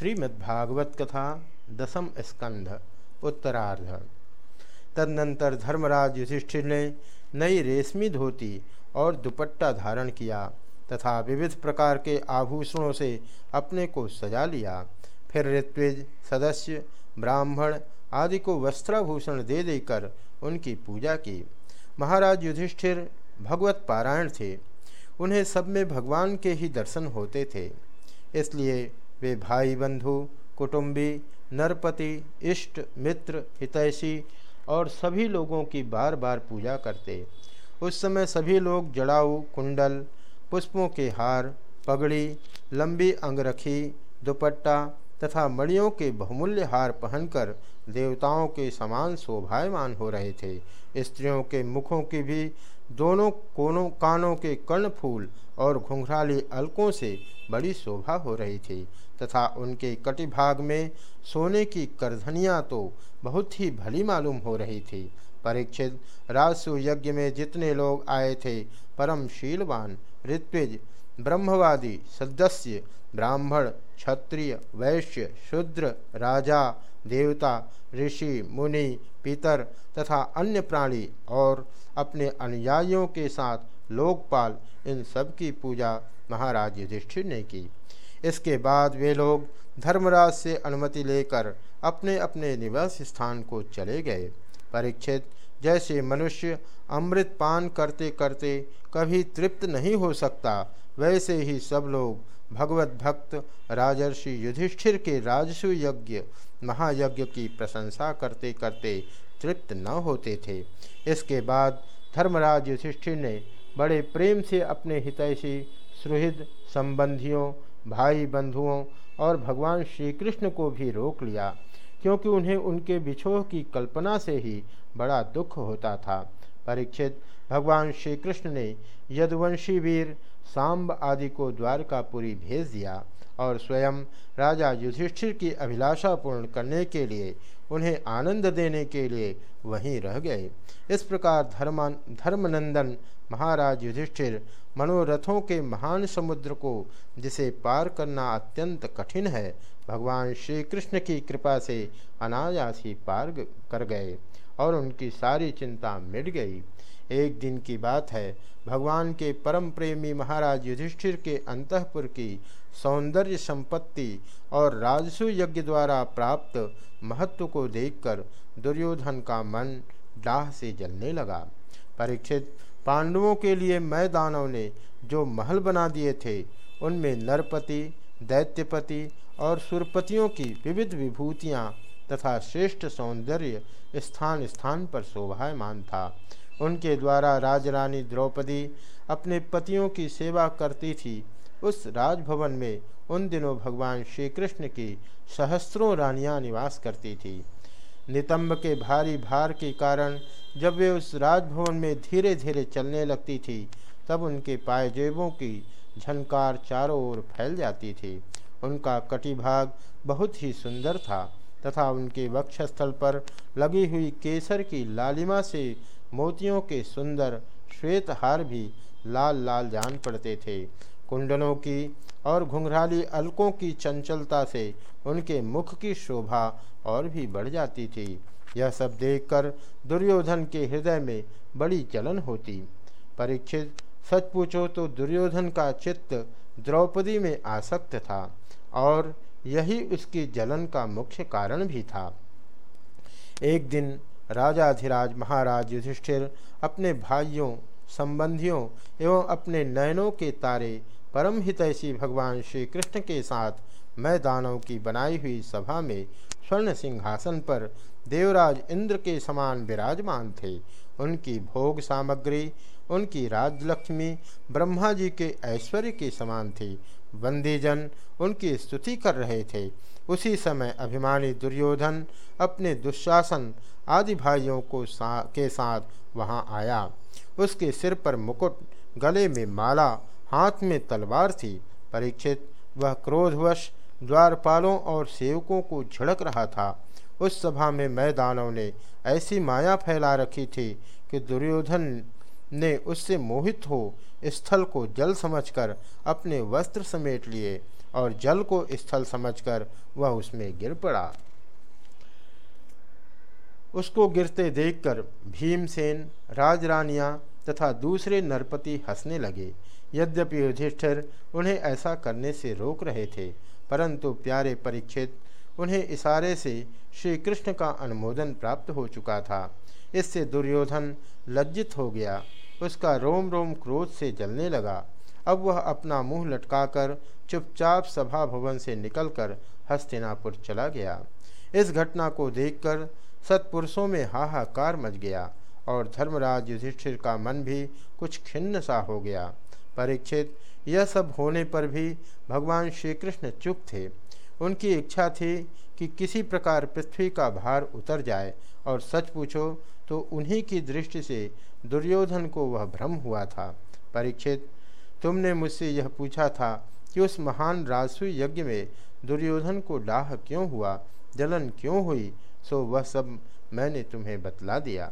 श्रीमद्भागवत कथा दसम स्कंध, उत्तरार्ध। तदनंतर धर्मराज युधिष्ठिर ने नई रेशमी धोती और दुपट्टा धारण किया तथा विविध प्रकार के आभूषणों से अपने को सजा लिया। फिर ऋत्विज, सदस्य, ब्राह्मण आदि को वस्त्राभूषण दे देकर उनकी पूजा की। महाराज युधिष्ठिर भगवत पारायण थे। उन्हें सब में भगवान के ही दर्शन होते थे। इसलिए वे भाई बंधु कुटुंबी, नरपति, इष्ट, मित्र, हितैषी और सभी लोगों की बार बार पूजा करते। उस समय सभी लोग जड़ाऊ, कुंडल, पुष्पों के हार, पगड़ी, लंबी अंगरखी, दुपट्टा तथा मणियों के बहुमूल्य हार पहनकर देवताओं के समान शोभायमान हो रहे थे। स्त्रियों के मुखों की भी दोनों कोनों कानों के कर्णफूल और घुंघराली अलकों से बड़ी शोभा हो रही थी तथा उनके कटिभाग में सोने की करधनियाँ तो बहुत ही भली मालूम हो रही थी। परीक्षित, राजसु यज्ञ में जितने लोग आए थे, परम शीलवान, ऋत्विज ब्रह्मवादी, सदस्य, ब्राह्मण, क्षत्रिय, वैश्य, शूद्र, राजा, देवता, ऋषि, मुनि, पितर तथा अन्य प्राणी और अपने अनुयायियों के साथ लोकपाल इन सब की पूजा महाराज युधिष्ठिर ने की। इसके बाद वे लोग धर्मराज से अनुमति लेकर अपने अपने निवास स्थान को चले गए। परीक्षित, जैसे मनुष्य अमृत पान करते करते कभी तृप्त नहीं हो सकता वैसे ही सब लोग भगवत भक्त राजर्षि युधिष्ठिर के राजसु यज्ञ, महायज्ञ की प्रशंसा करते करते तृप्त न होते थे। इसके बाद धर्मराज युधिष्ठिर ने बड़े प्रेम से अपने हितैषी सुहृद संबंधियों भाई बंधुओं और भगवान श्री कृष्ण को भी रोक लिया, क्योंकि उन्हें उनके बिछोह की कल्पना से ही बड़ा दुख होता था। परीक्षित भगवान श्री कृष्ण ने यदुवंशी वीर सांब आदि को द्वारकापुरी भेज दिया और स्वयं राजा युधिष्ठिर की अभिलाषा पूर्ण करने के लिए, उन्हें आनंद देने के लिए वहीं रह गए। इस प्रकार धर्मान, धर्मनंदन महाराज युधिष्ठिर मनोरथों के महान समुद्र को, जिसे पार करना अत्यंत कठिन है, भगवान श्री कृष्ण की कृपा से अनायास ही पार कर गए और उनकी सारी चिंता मिट गई। एक दिन की बात है। भगवान के परम प्रेमी महाराज युधिष्ठिर के अंतपुर की सौंदर्य संपत्ति और राजसु यज्ञ द्वारा प्राप्त महत्व को देखकर दुर्योधन का मन डाह से जलने लगा। परीक्षित, पांडवों के लिए मैदानों ने जो महल बना दिए थे, उनमें नरपति, दैत्यपति और सुरपतियों की विविध विभूतियाँ तथा श्रेष्ठ सौंदर्य स्थान स्थान पर शोभायमान था। उनके द्वारा राजरानी द्रौपदी अपने पतियों की सेवा करती थी। उस राजभवन में उन दिनों भगवान श्री कृष्ण की सहस्त्रों रानियाँ निवास करती थी। नितंब के भारी भार के कारण जब वे उस राजभवन में धीरे धीरे चलने लगती थी, तब उनके पायजेबों की झनकार चारों ओर फैल जाती थी। उनका कटिभाग बहुत ही सुंदर था तथा उनके वक्षस्थल पर लगी हुई केसर की लालिमा से मोतियों के सुंदर श्वेत हार भी लाल लाल जान पड़ते थे। कुंडलों की और घुंघराली अलकों की चंचलता से उनके मुख की शोभा और भी बढ़ जाती थी। यह सब देखकर दुर्योधन के हृदय में बड़ी जलन होती। परीक्षित, सच पूछो तो दुर्योधन का चित्त द्रौपदी में आसक्त था और यही उसकी जलन का मुख्य कारण भी था। एक दिन राजाधिराज महाराज युधिष्ठिर अपने भाइयों, संबंधियों एवं अपने नयनों के तारे परम हितैषी भगवान श्री कृष्ण के साथ मैदानों की बनाई हुई सभा में स्वर्ण सिंहासन पर देवराज इंद्र के समान विराजमान थे। उनकी भोग सामग्री उनकी राजलक्ष्मी ब्रह्मा जी के ऐश्वर्य के समान थी। बंदीजन उनकी स्तुति कर रहे थे। उसी समय अभिमानी दुर्योधन अपने दुशासन आदि भाइयों को सा, के साथ वहाँ आया। उसके सिर पर मुकुट गले में माला हाथ में तलवार थी। परीक्षित वह क्रोधवश द्वारपालों और सेवकों को झड़क रहा था। उस सभा में मैदानों ने ऐसी माया फैला रखी थी कि दुर्योधन ने उससे मोहित हो स्थल को जल समझकर अपने वस्त्र समेट लिए और जल को स्थल समझकर वह उसमें गिर पड़ा। उसको गिरते देखकर भीमसेन, राजरानियाँ तथा दूसरे नरपति हंसने लगे। यद्यपि युधिष्ठिर उन्हें ऐसा करने से रोक रहे थे, परंतु प्यारे परीक्षित, उन्हें इशारे से श्री कृष्ण का अनुमोदन प्राप्त हो चुका था। इससे दुर्योधन लज्जित हो गया उसका रोम रोम क्रोध से जलने लगा। अब वह अपना मुँह लटकाकर चुपचाप सभा भवन से निकलकर हस्तिनापुर चला गया। इस घटना को देखकर सत्पुरुषों में हाहाकार मच गया और धर्मराज युधिष्ठिर का मन भी कुछ खिन्न सा हो गया। परीक्षित, यह सब होने पर भी भगवान श्री कृष्ण चुप थे। उनकी इच्छा थी कि किसी प्रकार पृथ्वी का भार उतर जाए और सच पूछो तो उन्हीं की दृष्टि से दुर्योधन को वह भ्रम हुआ था। परीक्षित, तुमने मुझसे यह पूछा था कि उस महान राजस्व यज्ञ में दुर्योधन को डाह क्यों हुआ, जलन क्यों हुई, सो वह सब मैंने तुम्हें बतला दिया।